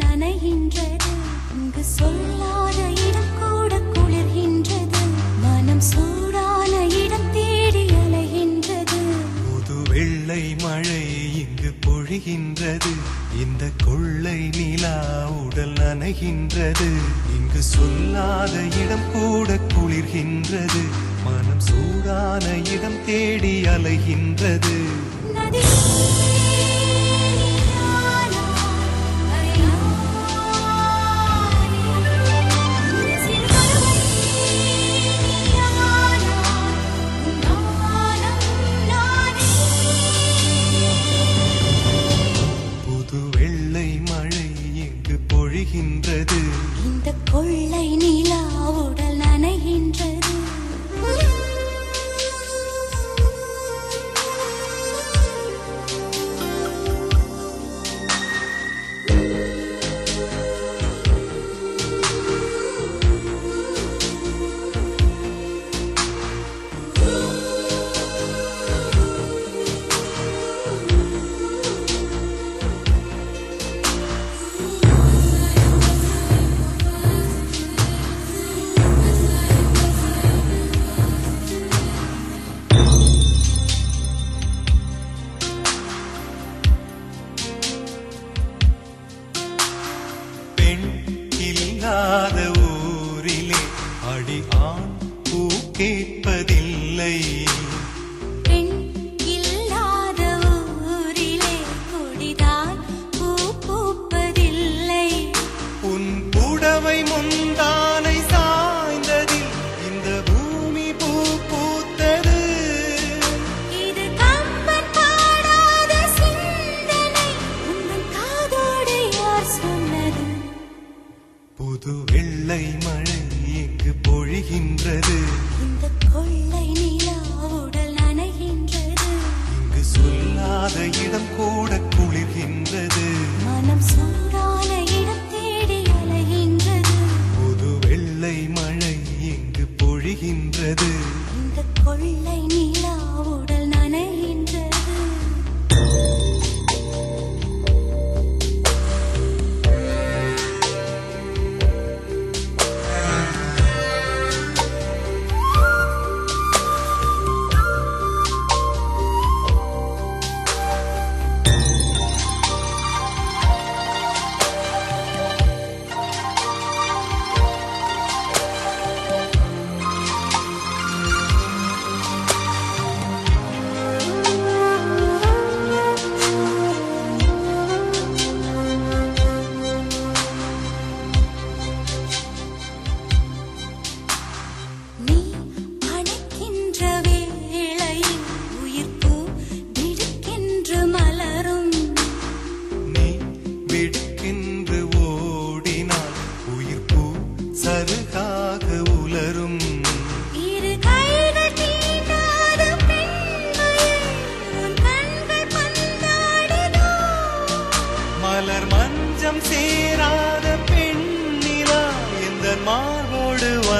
நனைகின்றது. இங்கு சொல்லாத இடம் கூட குளிர்கின்றது. மனம் சூடான இடம் தேடி அலைகின்றது. புது வெள்ளை மழை இங்கு பொழிகின்றது. இந்த கொள்ளை நிலா உடல் நனைகின்றது. இங்கு சொல்லாத இடம் கூட குளிர்கின்றது. மனம் சூடான இடம் தேடி அலைகின்றது. நதி கேட்பதில்லை. வெள்ளை மழை இங்கு பொழிகின்றது. இந்த கொள்ளை நிலா உடல் நனைகின்றது இங்கு சொல்லாத இடம் கூட குளிர்கின்றது. மனம் சூடான இடம் தேடி அலைகின்றது. புது வெள்ளை மழை இங்கு பொழிகின்றது. இந்த கொள்ளை நிலா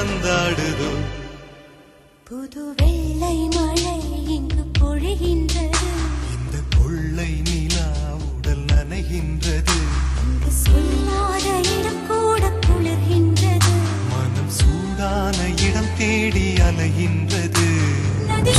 மார்போடு வந்தாடுதோ புது வெள்ளை மழை இங்கு பொழிகின்றது. இந்த கொள்ளை நிலா உடல் நனைகின்றது. இங்கு சொல்லாத இடம் கூட குளிர்கின்றது. மனம் சூடான இடம் தேடி அலைகின்றது. நதி